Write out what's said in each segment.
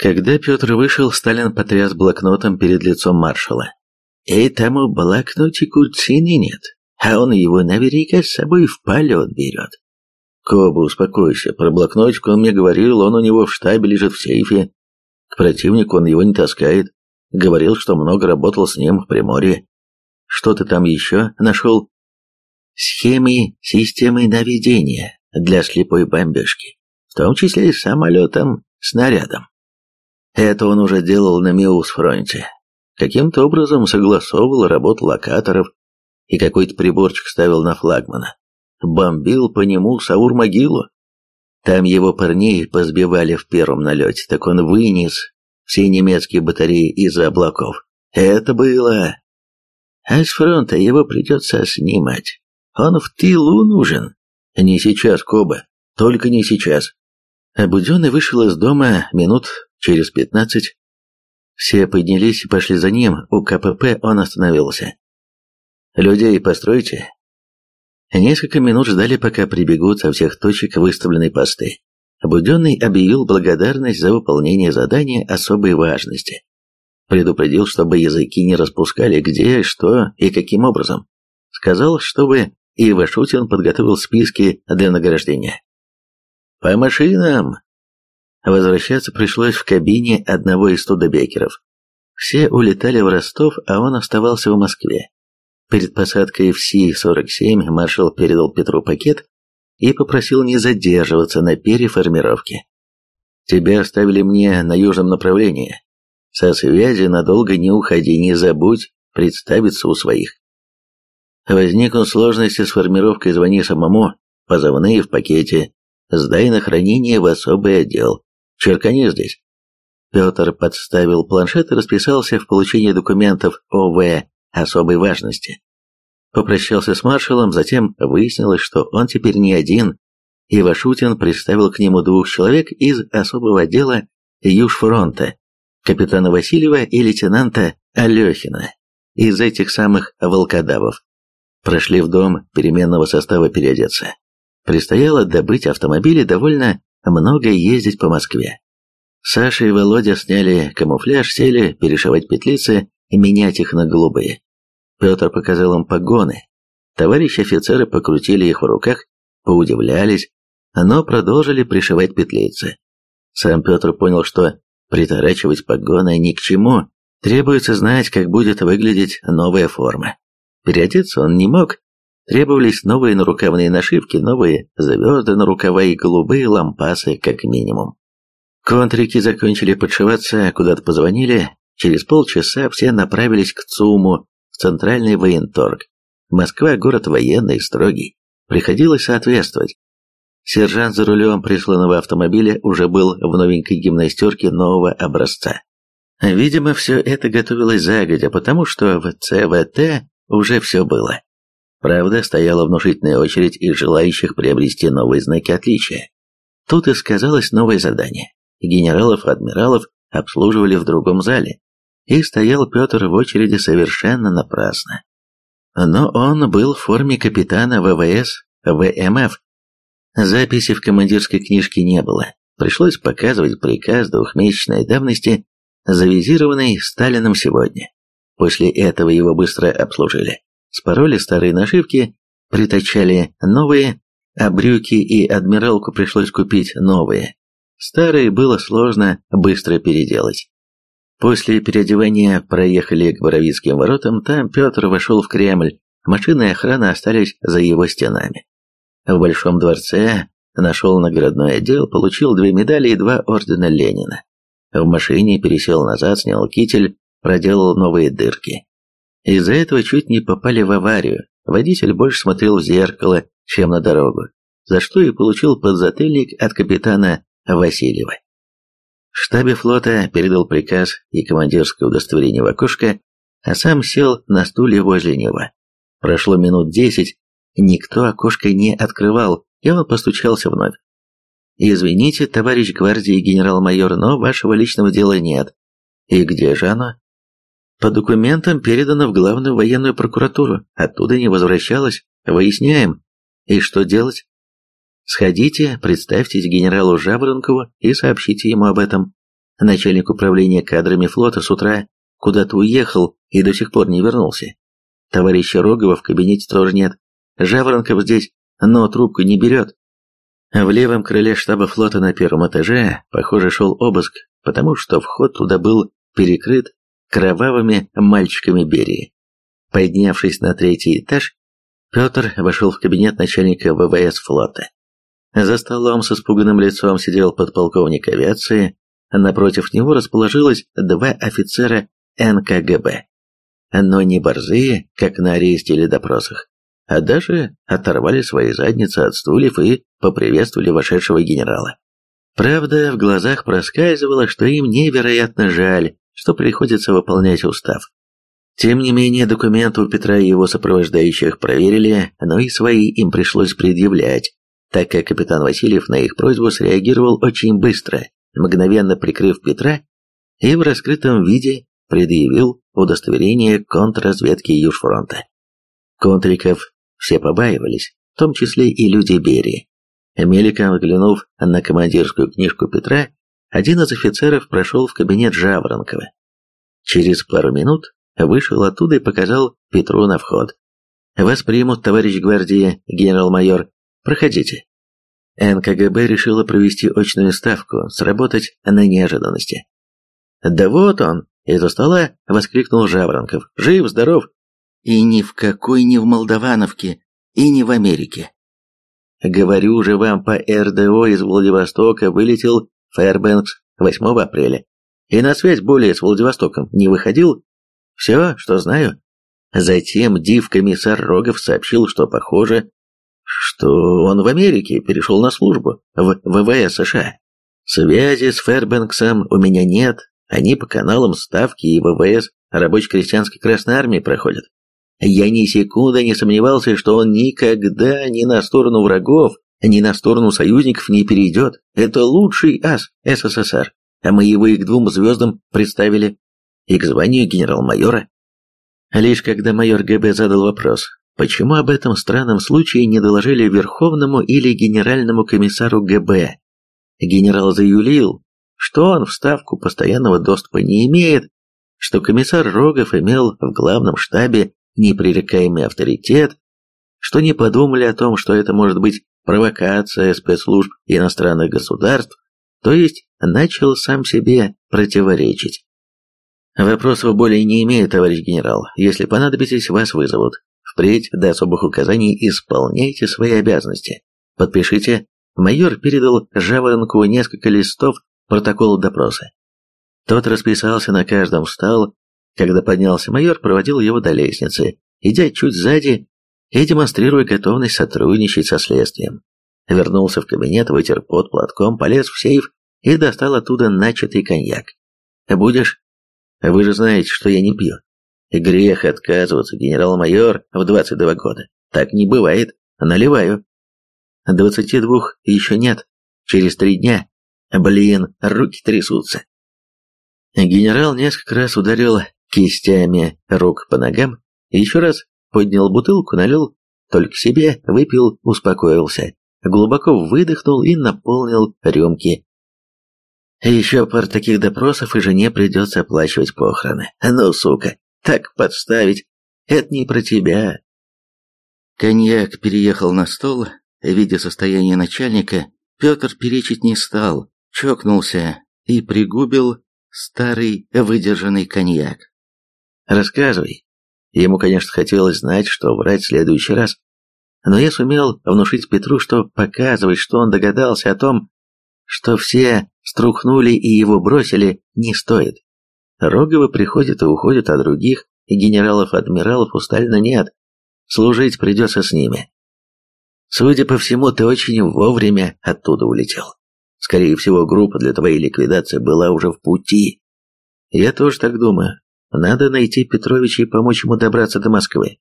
Когда Петр вышел, Сталин потряс блокнотом перед лицом маршала. «Этому блокнотику цены нет, а он его наверняка с собой в полет берет». «Коба, успокойся, про блокнотик он мне говорил, он у него в штабе лежит в сейфе. К противнику он его не таскает. Говорил, что много работал с ним в Приморье. Что ты там еще нашел?» «Схемы системы наведения для слепой бомбежки, в том числе самолетом, снарядом. Это он уже делал на Миус-фронте. Каким-то образом согласовывал работу локаторов и какой-то приборчик ставил на флагмана. Бомбил по нему Саур-могилу. Там его парней позбивали в первом налете, так он вынес все немецкие батареи из-за облаков. Это было... А с фронта его придется снимать. Он в тылу нужен. Не сейчас, Коба, только не сейчас. Обуденный вышел из дома минут через пятнадцать. Все поднялись и пошли за ним. У КПП он остановился. «Людей постройте». Несколько минут ждали, пока прибегут со всех точек выставленной посты. Буденный объявил благодарность за выполнение задания особой важности. Предупредил, чтобы языки не распускали где, что и каким образом. Сказал, чтобы Ивашутин подготовил списки для награждения. «По машинам!» Возвращаться пришлось в кабине одного из студебекеров. Все улетали в Ростов, а он оставался в Москве. Перед посадкой в Си-47 маршал передал Петру пакет и попросил не задерживаться на переформировке. «Тебя оставили мне на южном направлении. Со связи надолго не уходи, не забудь представиться у своих. Возникнут сложности с формировкой, звони самому, позывные в пакете, сдай на хранение в особый отдел. Черкани здесь. Петр подставил планшет и расписался в получении документов ОВ особой важности. Попрощался с маршалом, затем выяснилось, что он теперь не один, и Вашутин представил к нему двух человек из особого отдела Южфронта, капитана Васильева и лейтенанта Алехина, из этих самых волкодавов. Прошли в дом переменного состава переодеться. Предстояло добыть автомобили довольно много ездить по Москве. Саша и Володя сняли камуфляж, сели перешивать петлицы и менять их на голубые. Петр показал им погоны. Товарищи офицеры покрутили их в руках, поудивлялись, но продолжили пришивать петлицы. Сам Петр понял, что приторачивать погоны ни к чему, требуется знать, как будет выглядеть новая форма. Переодеться он не мог, Требовались новые нарукавные нашивки, новые звезды на рукава и голубые лампасы, как минимум. Контрики закончили подшиваться, куда-то позвонили. Через полчаса все направились к ЦУМу, в центральный военторг. Москва – город военный, строгий. Приходилось соответствовать. Сержант за рулем присланного автомобиля уже был в новенькой гимнастерке нового образца. Видимо, все это готовилось загодя, потому что в ЦВТ уже все было. Правда, стояла внушительная очередь из желающих приобрести новые знаки отличия. Тут и сказалось новое задание. Генералов и адмиралов обслуживали в другом зале, и стоял Петр в очереди совершенно напрасно. Но он был в форме капитана ВВС ВМФ. Записи в командирской книжке не было. Пришлось показывать приказ двухмесячной давности, завизированный Сталином сегодня. После этого его быстро обслужили спороли старые нашивки, притачали новые, а брюки и адмиралку пришлось купить новые. Старые было сложно быстро переделать. После переодевания проехали к Боровицким воротам, там Петр вошел в Кремль, машины и охрана остались за его стенами. В Большом дворце нашел наградной отдел, получил две медали и два ордена Ленина. В машине пересел назад, снял китель, проделал новые дырки. Из-за этого чуть не попали в аварию. Водитель больше смотрел в зеркало, чем на дорогу, за что и получил подзатыльник от капитана Васильева. В штабе флота передал приказ и командирское удостоверение в окошко, а сам сел на стуле возле него. Прошло минут десять, никто окошко не открывал, и он постучался вновь. «Извините, товарищ гвардии генерал-майор, но вашего личного дела нет. И где же оно?» По документам передано в главную военную прокуратуру, оттуда не возвращалось. Выясняем. И что делать? Сходите, представьтесь генералу Жаворонкову и сообщите ему об этом. начальник управления кадрами флота с утра куда-то уехал и до сих пор не вернулся. Товарища Рогова в кабинете тоже нет. Жаворонков здесь, но трубку не берет. В левом крыле штаба флота на первом этаже, похоже, шел обыск, потому что вход туда был перекрыт кровавыми мальчиками Берии. Поднявшись на третий этаж, Петр вошел в кабинет начальника ВВС флота. За столом с испуганным лицом сидел подполковник авиации, напротив него расположилось два офицера НКГБ. Но не борзые, как на аресте или допросах, а даже оторвали свои задницы от стульев и поприветствовали вошедшего генерала. Правда, в глазах проскальзывало, что им невероятно жаль, что приходится выполнять устав. Тем не менее, документы у Петра и его сопровождающих проверили, но и свои им пришлось предъявлять, так как капитан Васильев на их просьбу среагировал очень быстро, мгновенно прикрыв Петра и в раскрытом виде предъявил удостоверение контрразведки Южфронта. Контриков все побаивались, в том числе и люди Берии. Меликом взглянув на командирскую книжку Петра, один из офицеров прошел в кабинет Жаворонкова. Через пару минут вышел оттуда и показал Петру на вход. «Вас примут, товарищ гвардии, генерал-майор. Проходите». НКГБ решила провести очную ставку, сработать на неожиданности. «Да вот он!» — из-за стола воскликнул Жаворонков. «Жив, здоров!» «И ни в какой не в Молдавановке, и не в Америке!» «Говорю же вам, по РДО из Владивостока вылетел Фэрбэнкс 8 апреля, и на связь более с Владивостоком не выходил все, что знаю. Затем див-комиссар Рогов сообщил, что похоже, что он в Америке перешел на службу в ВВС США. Связи с Фербенксом у меня нет, они по каналам Ставки и ВВС рабоче-крестьянской Красной Армии проходят. Я ни секунды не сомневался, что он никогда ни на сторону врагов, ни на сторону союзников не перейдет. Это лучший ас СССР, а мы его и к двум звездам представили и к званию генерал-майора. Лишь когда майор ГБ задал вопрос, почему об этом странном случае не доложили Верховному или Генеральному комиссару ГБ, генерал заюлил, что он в ставку постоянного доступа не имеет, что комиссар Рогов имел в главном штабе непререкаемый авторитет, что не подумали о том, что это может быть провокация спецслужб иностранных государств, то есть начал сам себе противоречить. Вопросов более не имею, товарищ генерал. Если понадобитесь, вас вызовут. Впредь до особых указаний исполняйте свои обязанности. Подпишите. Майор передал Жаворонку несколько листов протокола допроса. Тот расписался на каждом, встал. Когда поднялся майор, проводил его до лестницы, идя чуть сзади и демонстрируя готовность сотрудничать со следствием. Вернулся в кабинет, вытер под платком, полез в сейф и достал оттуда начатый коньяк. «Будешь?» Вы же знаете, что я не пью. Грех отказываться, генерал-майор, в 22 года. Так не бывает. Наливаю. 22 еще нет. Через три дня. Блин, руки трясутся. Генерал несколько раз ударил кистями рук по ногам, еще раз поднял бутылку, налил только себе, выпил, успокоился, глубоко выдохнул и наполнил рюмки. Еще пар таких допросов, и жене придется оплачивать похороны. Ну, сука, так подставить. Это не про тебя. Коньяк переехал на стол. Видя состояние начальника, Петр перечить не стал, чокнулся и пригубил старый выдержанный коньяк. «Рассказывай». Ему, конечно, хотелось знать, что врать в следующий раз. Но я сумел внушить Петру, что показывать, что он догадался о том, что все струхнули и его бросили, не стоит. Роговы приходят и уходят, а других генералов-адмиралов у Сталина нет. Служить придется с ними. Судя по всему, ты очень вовремя оттуда улетел. Скорее всего, группа для твоей ликвидации была уже в пути. Я тоже так думаю. Надо найти Петровича и помочь ему добраться до Москвы.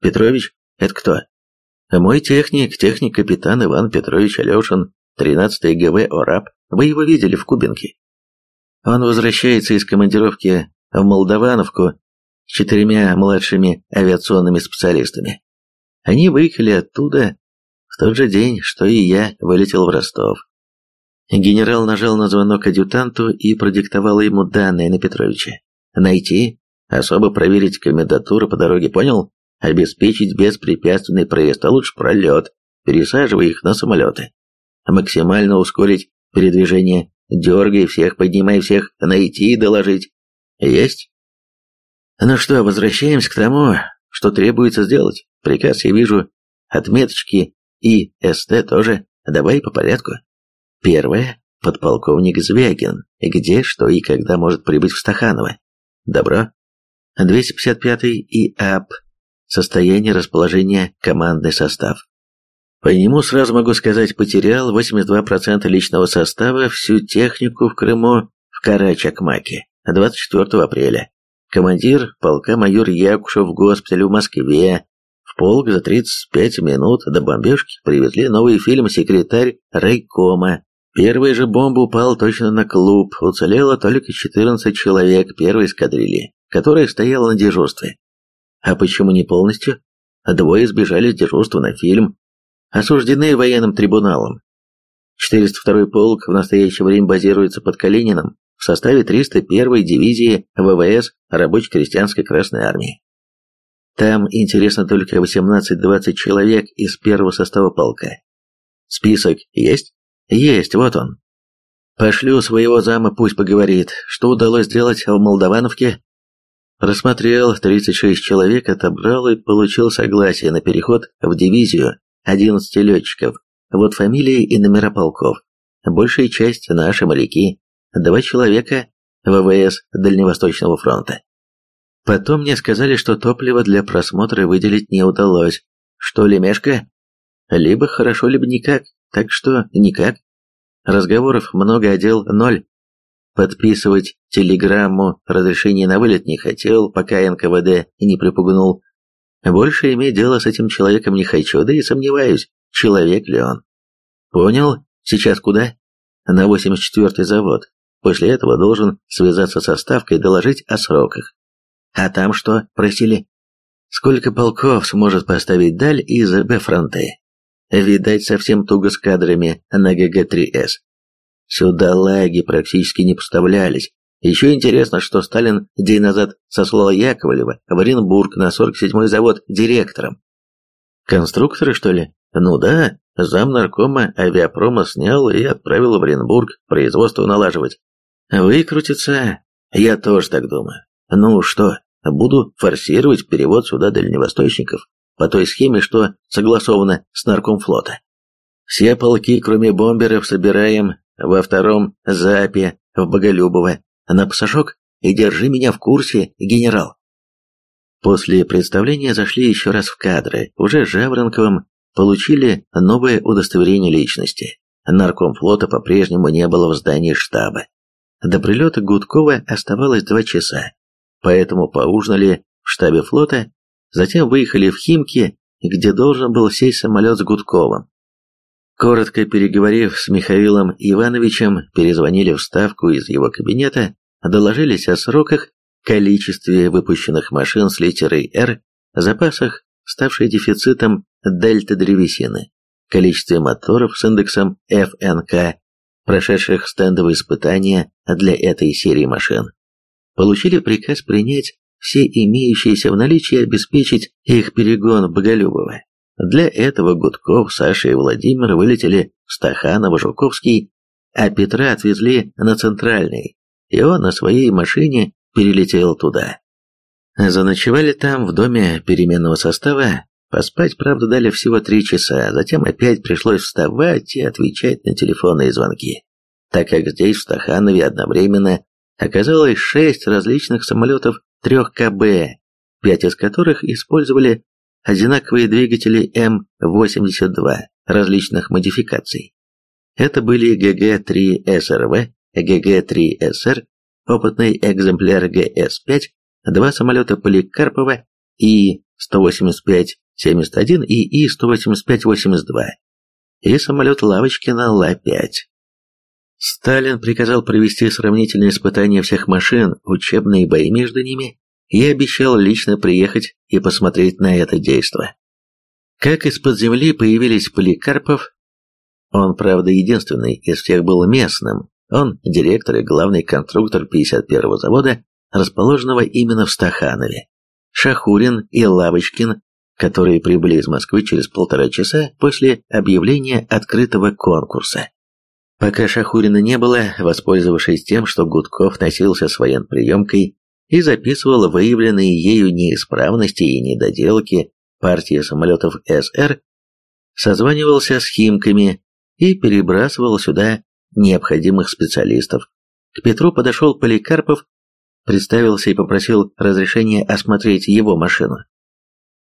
Петрович? Это кто? Мой техник, техник-капитан Иван Петрович Алешин, 13-й ГВ ОРАП, вы его видели в Кубинке. Он возвращается из командировки в Молдавановку с четырьмя младшими авиационными специалистами. Они выехали оттуда в тот же день, что и я вылетел в Ростов. Генерал нажал на звонок адъютанту и продиктовал ему данные на Петровича. Найти, особо проверить комендатуру по дороге, понял? Обеспечить беспрепятственный проезд, а лучше пролет, пересаживая их на самолеты. Максимально ускорить передвижение, дергай всех, поднимай всех, найти и доложить. Есть? Ну что, возвращаемся к тому, что требуется сделать. Приказ я вижу, отметочки и СТ тоже. Давай по порядку. Первое. Подполковник Звягин. Где, что и когда может прибыть в Стаханово? Добро. 255-й ИАП. Состояние расположения командный состав. По нему сразу могу сказать, потерял 82% личного состава, всю технику в Крыму в Карачакмаке 24 апреля. Командир полка майор Якушев в госпитале в Москве. В полк за 35 минут до бомбежки привезли новый фильм «Секретарь райкома». Первая же бомба упала точно на клуб. Уцелело только 14 человек первой эскадрильи, которая стояла на дежурстве. А почему не полностью? Двое сбежали с дежурства на фильм, осуждены военным трибуналом. 402-й полк в настоящее время базируется под Калинином в составе 301-й дивизии ВВС Рабоче-крестьянской Красной Армии. Там интересно только 18-20 человек из первого состава полка. Список есть? Есть, вот он. Пошлю своего зама, пусть поговорит, что удалось сделать в Молдавановке. Рассмотрел 36 человек, отобрал и получил согласие на переход в дивизию 11 летчиков. Вот фамилии и номера полков. Большая часть наши моряки. Два человека ВВС Дальневосточного фронта. Потом мне сказали, что топливо для просмотра выделить не удалось. Что, лемешка? Либо хорошо, либо никак. Так что никак. Разговоров много, а ноль. Подписывать телеграмму разрешения на вылет не хотел, пока НКВД не припугнул. Больше иметь дело с этим человеком не хочу, да и сомневаюсь, человек ли он. Понял? Сейчас куда? На 84-й завод. После этого должен связаться со ставкой и доложить о сроках. А там что, просили? Сколько полков сможет поставить Даль из Б-фронты? Видать, совсем туго с кадрами на ГГ-3С. Сюда лаги практически не поставлялись. Еще интересно, что Сталин день назад сослал Яковлева в Оренбург на 47-й завод директором. Конструкторы, что ли? Ну да, зам наркома авиапрома снял и отправил в Оренбург производство налаживать. Выкрутится, я тоже так думаю. Ну что, буду форсировать перевод сюда дальневосточников по той схеме, что согласовано с наркомфлота. Все полки, кроме бомберов, собираем во втором ЗАПе в Боголюбово на пасашок и держи меня в курсе, генерал. После представления зашли еще раз в кадры, уже Жаворонковым получили новое удостоверение личности. Наркомфлота по-прежнему не было в здании штаба. До прилета Гудкова оставалось два часа, поэтому поужинали в штабе флота, затем выехали в Химки, где должен был сесть самолет с Гудковым. Коротко переговорив с Михаилом Ивановичем, перезвонили в ставку из его кабинета, доложились о сроках, количестве выпущенных машин с литерой «Р», запасах, ставшей дефицитом дельта-древесины, количестве моторов с индексом ФНК, прошедших стендовые испытания для этой серии машин, получили приказ принять все имеющиеся в наличии обеспечить их перегон в Боголюбово. Для этого Гудков, Саша и Владимир вылетели в Стаханово-Жуковский, а Петра отвезли на Центральный, и он на своей машине перелетел туда. Заночевали там, в доме переменного состава, поспать, правда, дали всего три часа, затем опять пришлось вставать и отвечать на телефонные звонки, так как здесь, в Стаханове, одновременно оказалось шесть различных самолетов 3КБ, пять из которых использовали одинаковые двигатели М-82 различных модификаций. Это были ГГ-3СРВ, ГГ-3СР, опытный экземпляр ГС-5, два самолета Поликарпова И-185-71 и И-185-82 и самолет Лавочкина Ла-5. Сталин приказал провести сравнительные испытания всех машин, учебные бои между ними, и обещал лично приехать и посмотреть на это действо. Как из-под земли появились Поликарпов, Он, правда, единственный из всех был местным. Он директор и главный конструктор 51-го завода, расположенного именно в Стаханове. Шахурин и Лавочкин, которые прибыли из Москвы через полтора часа после объявления открытого конкурса. Пока Шахурина не было, воспользовавшись тем, что Гудков носился с военприемкой и записывал выявленные ею неисправности и недоделки партии самолетов СР, созванивался с Химками и перебрасывал сюда необходимых специалистов. К Петру подошел Поликарпов, представился и попросил разрешения осмотреть его машину.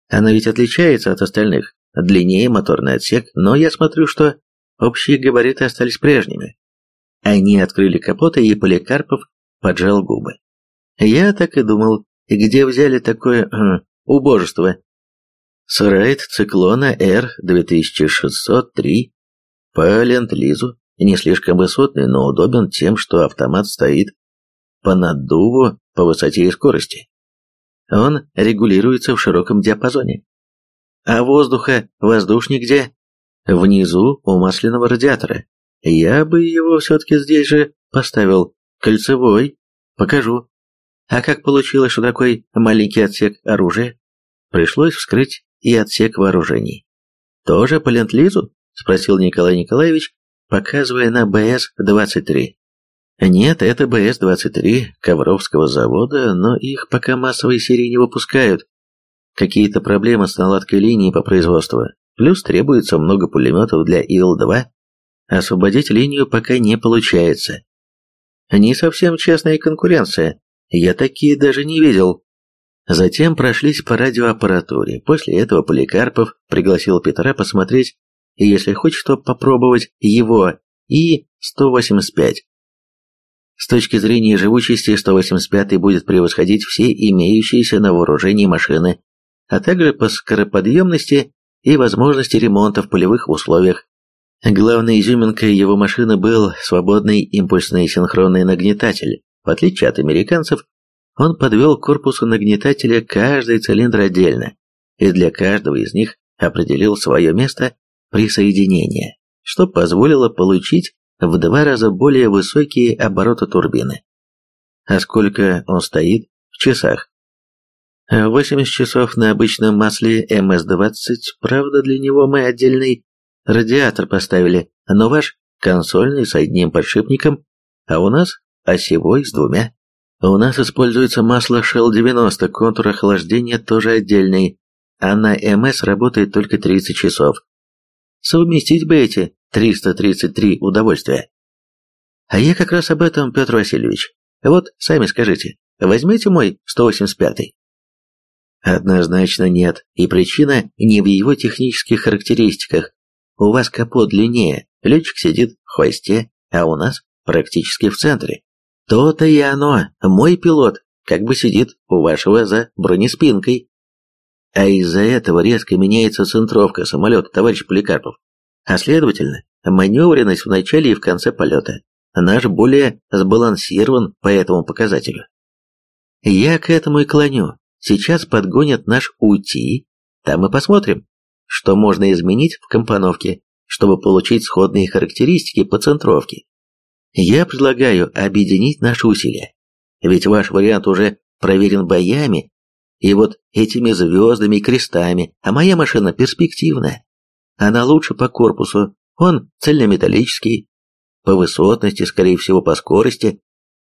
Она ведь отличается от остальных, длиннее моторный отсек, но я смотрю, что Общие габариты остались прежними. Они открыли капот, и Поликарпов поджал губы. Я так и думал, где взяли такое э, убожество? Срайт циклона R2603 по ленд-лизу, не слишком высотный, но удобен тем, что автомат стоит по наддуву по высоте и скорости. Он регулируется в широком диапазоне. А воздуха воздушник где? Внизу у масляного радиатора. Я бы его все-таки здесь же поставил. Кольцевой. Покажу. А как получилось, что такой маленький отсек оружия? Пришлось вскрыть и отсек вооружений. Тоже по ленд-лизу? Спросил Николай Николаевич, показывая на БС-23. Нет, это БС-23 Ковровского завода, но их пока массовой серии не выпускают. Какие-то проблемы с наладкой линии по производству. Плюс требуется много пулеметов для Ил-2. Освободить линию пока не получается. Не совсем честная конкуренция. Я такие даже не видел. Затем прошлись по радиоаппаратуре. После этого Поликарпов пригласил Петра посмотреть, и если хочет, то попробовать его И-185. С точки зрения живучести 185 будет превосходить все имеющиеся на вооружении машины, а также по скороподъемности и возможности ремонта в полевых условиях. Главной изюминкой его машины был свободный импульсный синхронный нагнетатель. В отличие от американцев, он подвел к корпусу нагнетателя каждый цилиндр отдельно и для каждого из них определил свое место присоединения, что позволило получить в два раза более высокие обороты турбины. А сколько он стоит в часах? 80 часов на обычном масле МС-20, правда для него мы отдельный радиатор поставили, но ваш консольный с одним подшипником, а у нас осевой с двумя. У нас используется масло Shell 90, контур охлаждения тоже отдельный, а на МС работает только 30 часов. Совместить бы эти 333 удовольствия. А я как раз об этом, Петр Васильевич. Вот, сами скажите, возьмите мой 185-й. Однозначно нет, и причина не в его технических характеристиках. У вас капот длиннее, летчик сидит в хвосте, а у нас практически в центре. То-то и оно, мой пилот, как бы сидит у вашего за бронеспинкой. А из-за этого резко меняется центровка самолета, товарищ Поликарпов. А следовательно, маневренность в начале и в конце полета. Наш более сбалансирован по этому показателю. Я к этому и клоню. Сейчас подгонят наш УТИ, там мы посмотрим, что можно изменить в компоновке, чтобы получить сходные характеристики по центровке. Я предлагаю объединить наши усилия, ведь ваш вариант уже проверен боями и вот этими звездами и крестами, а моя машина перспективная. Она лучше по корпусу, он цельнометаллический, по высотности, скорее всего, по скорости,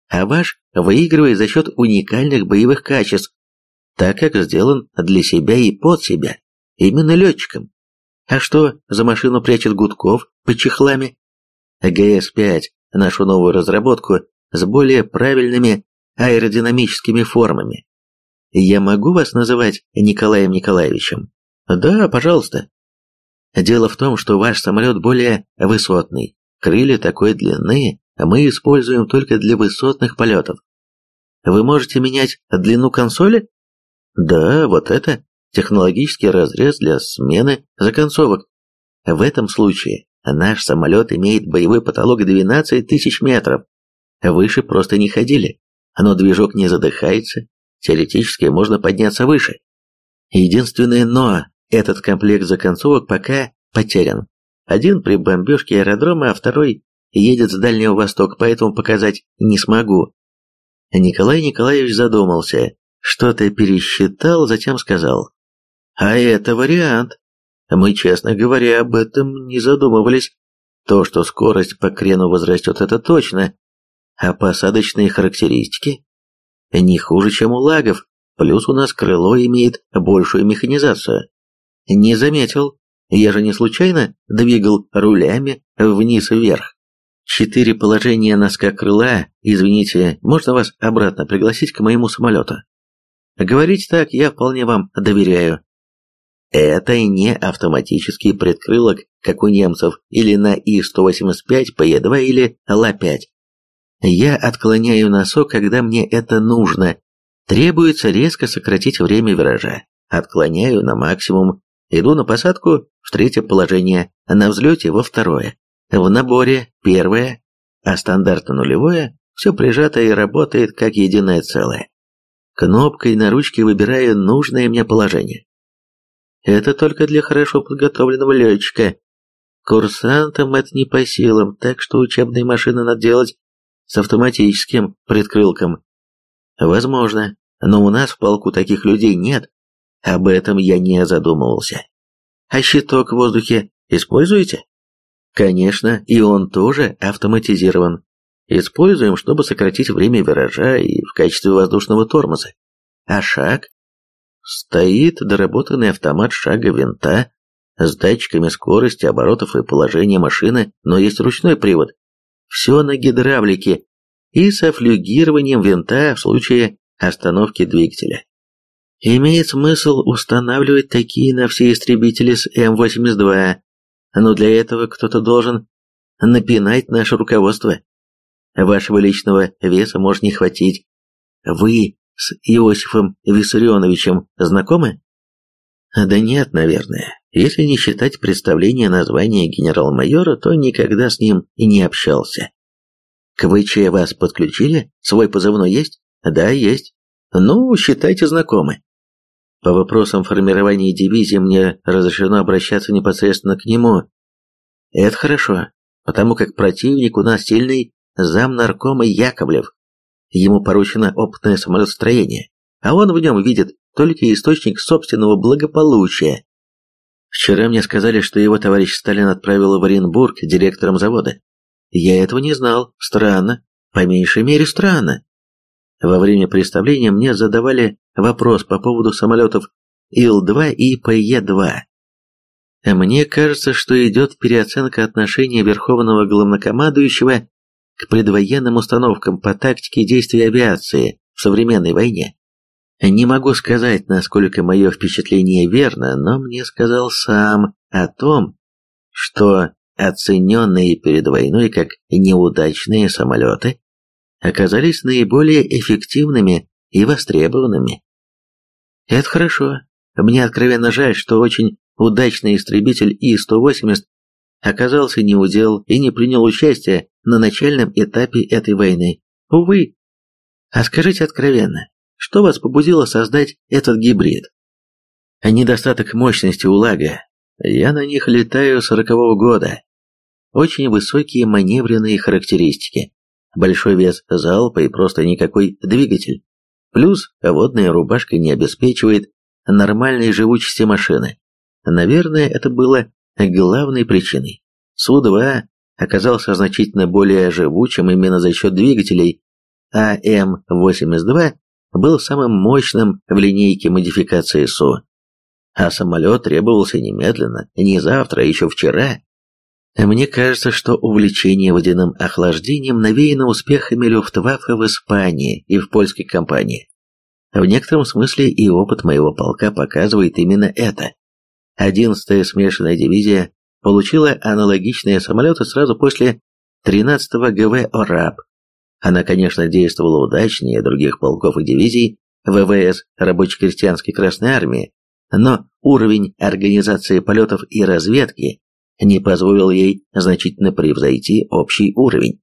а ваш выигрывает за счет уникальных боевых качеств, так как сделан для себя и под себя, именно летчиком. А что за машину прячет Гудков под чехлами? ГС-5, нашу новую разработку с более правильными аэродинамическими формами. Я могу вас называть Николаем Николаевичем? Да, пожалуйста. Дело в том, что ваш самолет более высотный. Крылья такой длины мы используем только для высотных полетов. Вы можете менять длину консоли? Да, вот это технологический разрез для смены законцовок. В этом случае наш самолет имеет боевой потолок 12 тысяч метров. Выше просто не ходили, но движок не задыхается, теоретически можно подняться выше. Единственное «но» – этот комплект законцовок пока потерян. Один при бомбежке аэродрома, а второй едет с Дальнего Востока, поэтому показать не смогу. Николай Николаевич задумался, что-то пересчитал, затем сказал. А это вариант. Мы, честно говоря, об этом не задумывались. То, что скорость по крену возрастет, это точно. А посадочные характеристики? Не хуже, чем у лагов, плюс у нас крыло имеет большую механизацию. Не заметил. Я же не случайно двигал рулями вниз-вверх. Четыре положения носка крыла, извините, можно вас обратно пригласить к моему самолету? Говорить так я вполне вам доверяю. Это не автоматический предкрылок, как у немцев, или на И-185, ПЕ-2 или Ла-5. Я отклоняю носок, когда мне это нужно. Требуется резко сократить время виража. Отклоняю на максимум. Иду на посадку в третье положение, на взлете во второе. В наборе первое, а стандартно нулевое все прижато и работает как единое целое. Кнопкой на ручке выбираю нужное мне положение. Это только для хорошо подготовленного летчика. Курсантам это не по силам, так что учебные машины надо делать с автоматическим предкрылком. Возможно, но у нас в полку таких людей нет. Об этом я не задумывался. А щиток в воздухе используете? Конечно, и он тоже автоматизирован. Используем, чтобы сократить время виража и в качестве воздушного тормоза. А шаг? Стоит доработанный автомат шага винта с датчиками скорости, оборотов и положения машины, но есть ручной привод. Все на гидравлике и со флюгированием винта в случае остановки двигателя. Имеет смысл устанавливать такие на все истребители с М-82, но для этого кто-то должен напинать наше руководство. Вашего личного веса может не хватить. Вы с Иосифом Виссарионовичем знакомы? Да нет, наверное. Если не считать представления названия генерал-майора, то никогда с ним и не общался. К ВЧ вас подключили? Свой позывной есть? Да, есть. Ну, считайте знакомы. По вопросам формирования дивизии мне разрешено обращаться непосредственно к нему. Это хорошо, потому как противник у нас сильный зам наркома Яковлев. Ему поручено опытное самолетостроение, а он в нем видит только источник собственного благополучия. Вчера мне сказали, что его товарищ Сталин отправил в Оренбург директором завода. Я этого не знал. Странно. По меньшей мере странно. Во время представления мне задавали вопрос по поводу самолетов Ил-2 и ПЕ-2. Мне кажется, что идет переоценка отношения Верховного Главнокомандующего к предвоенным установкам по тактике действий авиации в современной войне. Не могу сказать, насколько мое впечатление верно, но мне сказал сам о том, что оцененные перед войной как неудачные самолеты оказались наиболее эффективными и востребованными. Это хорошо. Мне откровенно жаль, что очень удачный истребитель И-180 оказался неудел и не принял участия на начальном этапе этой войны. Увы. А скажите откровенно, что вас побудило создать этот гибрид? Недостаток мощности у лага. Я на них летаю сорокового года. Очень высокие маневренные характеристики. Большой вес залпа и просто никакой двигатель. Плюс водная рубашка не обеспечивает нормальной живучести машины. Наверное, это было главной причиной. Су-2 оказался значительно более живучим именно за счет двигателей, а М-82 был самым мощным в линейке модификации СУ. А самолет требовался немедленно, не завтра, а еще вчера. Мне кажется, что увлечение водяным охлаждением навеяно успехами Люфтваффе в Испании и в польской компании. В некотором смысле и опыт моего полка показывает именно это. 11-я смешанная дивизия получила аналогичные самолеты сразу после 13-го ГВ «Ораб». Она, конечно, действовала удачнее других полков и дивизий ВВС рабоче-крестьянской Красной Армии, но уровень организации полетов и разведки не позволил ей значительно превзойти общий уровень.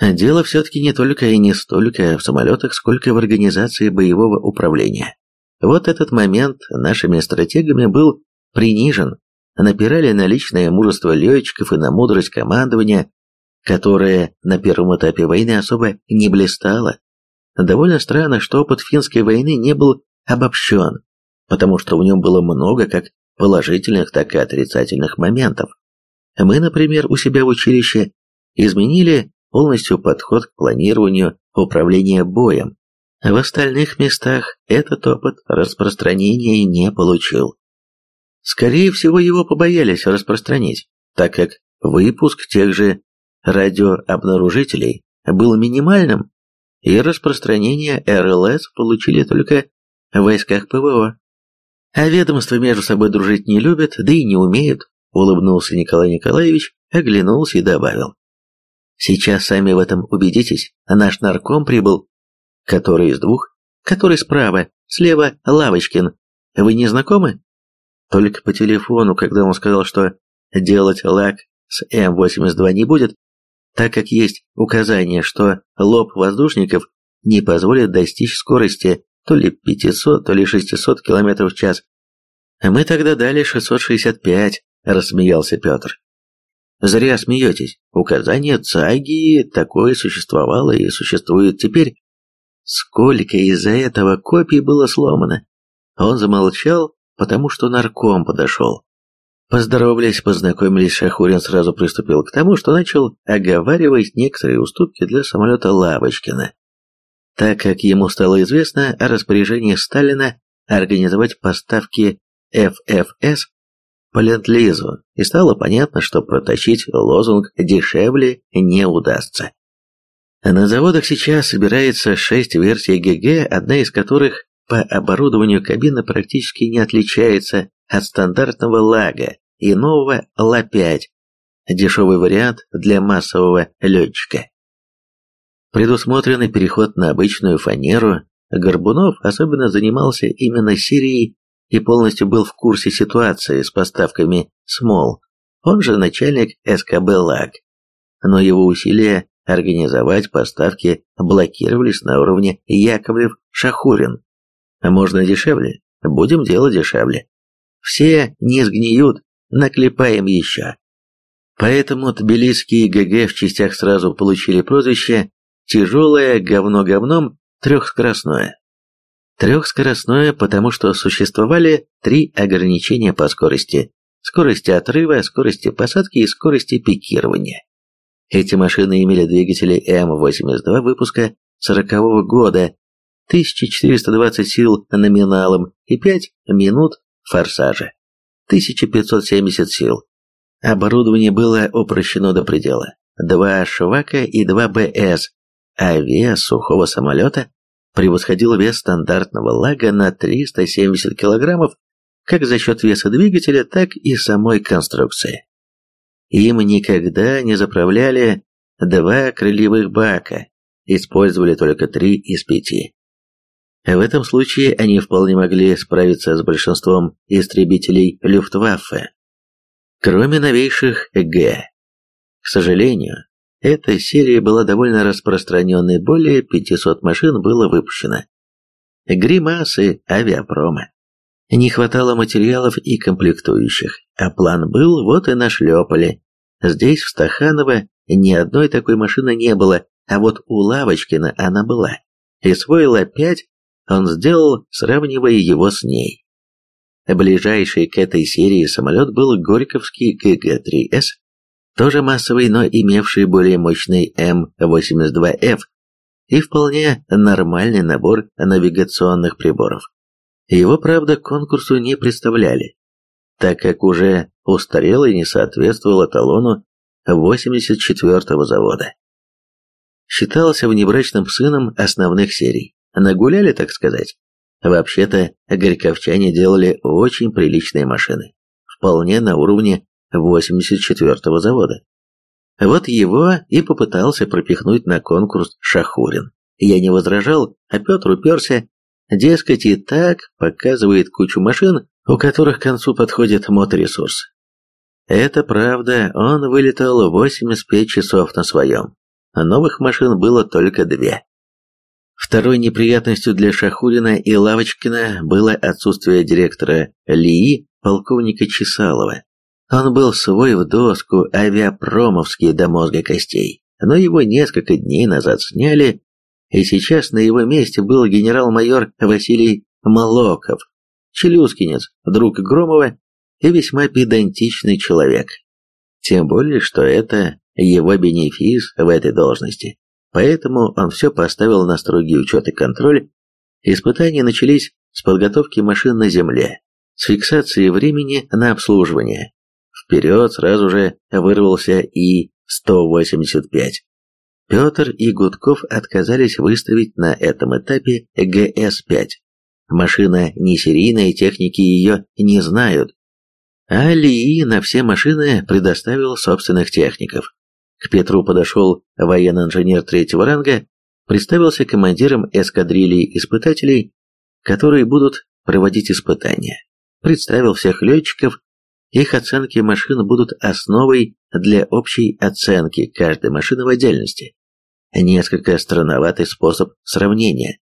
Дело все-таки не только и не столько в самолетах, сколько в организации боевого управления. Вот этот момент нашими стратегами был принижен, напирали на личное мужество летчиков и на мудрость командования, которое на первом этапе войны особо не блистало. Довольно странно, что опыт финской войны не был обобщен, потому что в нем было много как положительных, так и отрицательных моментов. Мы, например, у себя в училище изменили полностью подход к планированию управления боем. В остальных местах этот опыт распространения не получил. Скорее всего, его побоялись распространить, так как выпуск тех же радиообнаружителей был минимальным, и распространение РЛС получили только в войсках ПВО. А ведомства между собой дружить не любят, да и не умеют, улыбнулся Николай Николаевич, оглянулся и добавил. Сейчас сами в этом убедитесь, наш нарком прибыл. Который из двух? Который справа, слева Лавочкин. Вы не знакомы? Только по телефону, когда он сказал, что делать лак с М-82 не будет, так как есть указание, что лоб воздушников не позволит достичь скорости то ли 500, то ли 600 км в час. Мы тогда дали 665, рассмеялся Петр. Зря смеетесь. Указание ЦАГИ такое существовало и существует теперь. Сколько из-за этого копий было сломано? Он замолчал, потому что нарком подошел. Поздоровались, познакомились, Шахурин сразу приступил к тому, что начал оговаривать некоторые уступки для самолета Лавочкина. Так как ему стало известно о распоряжении Сталина организовать поставки ФФС по Ленд-Лизу, и стало понятно, что протащить лозунг дешевле не удастся. На заводах сейчас собирается шесть версий ГГ, одна из которых по оборудованию кабины практически не отличается от стандартного лага и нового Ла-5, дешевый вариант для массового летчика. Предусмотренный переход на обычную фанеру, Горбунов особенно занимался именно серией и полностью был в курсе ситуации с поставками СМОЛ, он же начальник СКБ ЛАГ. Но его усилия организовать поставки блокировались на уровне Яковлев-Шахурин. Можно дешевле? Будем делать дешевле. Все не сгниют, наклепаем еще. Поэтому тбилисские ГГ в частях сразу получили прозвище «тяжелое говно говном трехскоростное». Трехскоростное, потому что существовали три ограничения по скорости. Скорости отрыва, скорости посадки и скорости пикирования. Эти машины имели двигатели М-82 выпуска 40-го года, 1420 сил номиналом и 5 минут форсажа, 1570 сил. Оборудование было упрощено до предела. Два «Швака» и два БС, а вес сухого самолета превосходил вес стандартного лага на 370 килограммов как за счет веса двигателя, так и самой конструкции. Им никогда не заправляли два крыльевых бака, использовали только три из пяти. В этом случае они вполне могли справиться с большинством истребителей Люфтваффе, кроме новейших Г. К сожалению, эта серия была довольно распространенной, более 500 машин было выпущено. Гримасы авиапрома. Не хватало материалов и комплектующих, а план был, вот и нашлепали. Здесь, в Стаханово, ни одной такой машины не было, а вот у Лавочкина она была. И свой Ла-5 он сделал, сравнивая его с ней. Ближайший к этой серии самолет был Горьковский ГГ-3С, тоже массовый, но имевший более мощный М-82Ф и вполне нормальный набор навигационных приборов. Его, правда, конкурсу не представляли, так как уже устарел и не соответствовал эталону 84-го завода. Считался внебрачным сыном основных серий. Нагуляли, так сказать. Вообще-то, горьковчане делали очень приличные машины, вполне на уровне 84-го завода. Вот его и попытался пропихнуть на конкурс Шахурин. Я не возражал, а Петр уперся, Дескать, и так показывает кучу машин, у которых к концу подходит моторесурс. Это правда, он вылетал 85 часов на своем. Новых машин было только две. Второй неприятностью для Шахурина и Лавочкина было отсутствие директора ЛИИ полковника Чесалова. Он был свой в доску авиапромовский до мозга костей, но его несколько дней назад сняли, и сейчас на его месте был генерал-майор Василий Молоков, челюскинец, друг Громова и весьма педантичный человек. Тем более, что это его бенефис в этой должности. Поэтому он все поставил на строгий учет и контроль. Испытания начались с подготовки машин на земле, с фиксацией времени на обслуживание. Вперед сразу же вырвался И-185. Петр и Гудков отказались выставить на этом этапе ГС-5. Машина не серийная, техники ее не знают. А Лии на все машины предоставил собственных техников. К Петру подошел военный инженер третьего ранга, представился командиром эскадрильи испытателей, которые будут проводить испытания. Представил всех летчиков, их оценки машин будут основой для общей оценки каждой машины в отдельности. Несколько странноватый способ сравнения.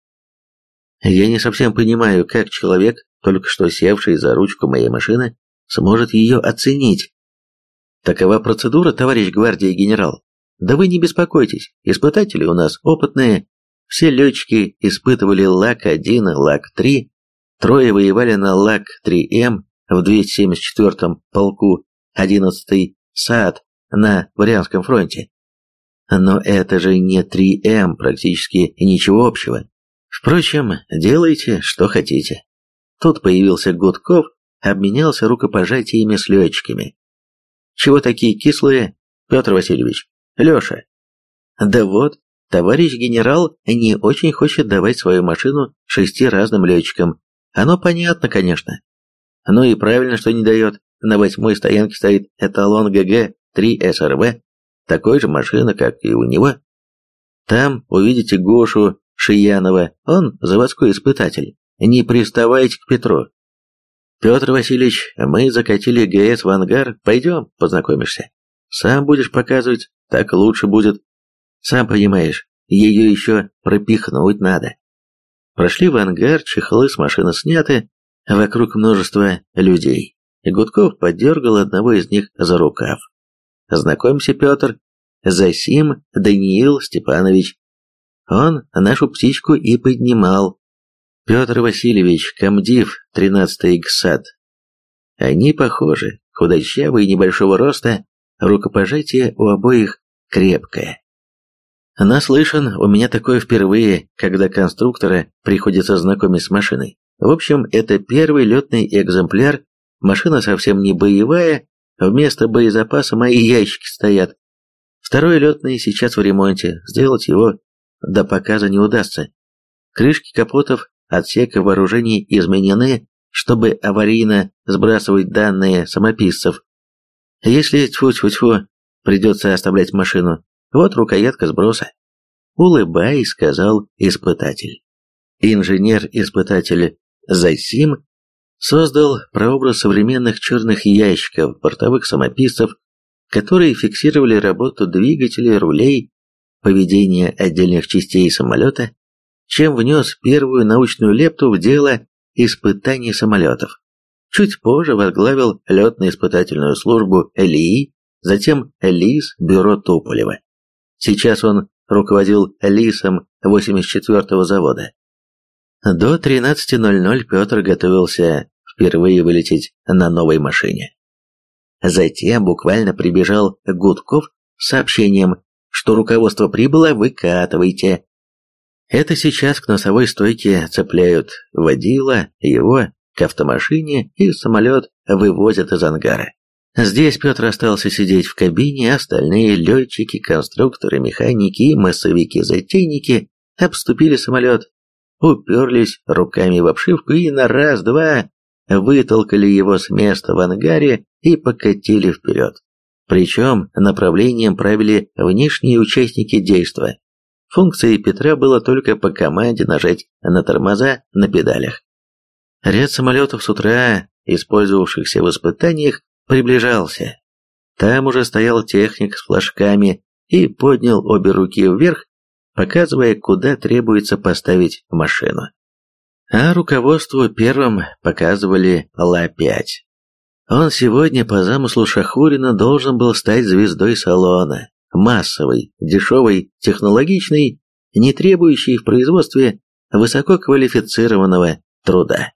Я не совсем понимаю, как человек, только что севший за ручку моей машины, сможет ее оценить. Такова процедура, товарищ гвардии генерал. Да вы не беспокойтесь, испытатели у нас опытные. Все летчики испытывали ЛАК-1, ЛАК-3, трое воевали на ЛАК-3М в 274-м полку 11-й САД на Варианском фронте. Но это же не 3М, практически ничего общего. Впрочем, делайте, что хотите. Тут появился Гудков, обменялся рукопожатиями с летчиками. Чего такие кислые, Петр Васильевич? Леша. Да вот, товарищ генерал не очень хочет давать свою машину шести разным летчикам. Оно понятно, конечно. Ну и правильно, что не дает. На восьмой стоянке стоит эталон ГГ-3 СРВ, такой же машина, как и у него. Там увидите Гошу Шиянова, он заводской испытатель. Не приставайте к Петру. Петр Васильевич, мы закатили ГС в ангар, пойдем, познакомишься. Сам будешь показывать, так лучше будет. Сам понимаешь, ее еще пропихнуть надо. Прошли в ангар, чехлы с машины сняты, вокруг множество людей. Гудков поддергал одного из них за рукав. Знакомься, Петр, Засим Даниил Степанович. Он нашу птичку и поднимал. Петр Васильевич, комдив, 13-й ГСАД. Они похожи, худощавые, небольшого роста, рукопожатие у обоих крепкое. Наслышан, у меня такое впервые, когда конструктора приходится знакомить с машиной. В общем, это первый летный экземпляр, машина совсем не боевая, вместо боезапаса мои ящики стоят. Второй летный сейчас в ремонте, сделать его до показа не удастся. Крышки капотов отсека вооружений изменены, чтобы аварийно сбрасывать данные самописцев. Если тьфу-тьфу-тьфу придется оставлять машину, вот рукоятка сброса. Улыбаясь, сказал испытатель. Инженер-испытатель Зайсим создал прообраз современных черных ящиков, бортовых самописцев, которые фиксировали работу двигателей, рулей, поведение отдельных частей самолета, чем внес первую научную лепту в дело испытаний самолетов. Чуть позже возглавил летно-испытательную службу ЛИИ, затем ЛИС бюро Туполева. Сейчас он руководил ЛИСом 84-го завода. До 13.00 Петр готовился впервые вылететь на новой машине. Затем буквально прибежал Гудков с сообщением, что руководство прибыло, выкатывайте. Это сейчас к носовой стойке цепляют водила, его к автомашине и самолет вывозят из ангара. Здесь Петр остался сидеть в кабине, остальные летчики, конструкторы, механики массовики-затейники обступили самолет, уперлись руками в обшивку и на раз-два вытолкали его с места в ангаре и покатили вперед. Причем направлением правили внешние участники действа, Функцией Петра было только по команде нажать на тормоза на педалях. Ряд самолетов с утра, использовавшихся в испытаниях, приближался. Там уже стоял техник с флажками и поднял обе руки вверх, показывая, куда требуется поставить машину. А руководству первым показывали Ла-5. Он сегодня по замыслу Шахурина должен был стать звездой салона, массовой, дешевой, технологичной, не требующей в производстве высококвалифицированного труда.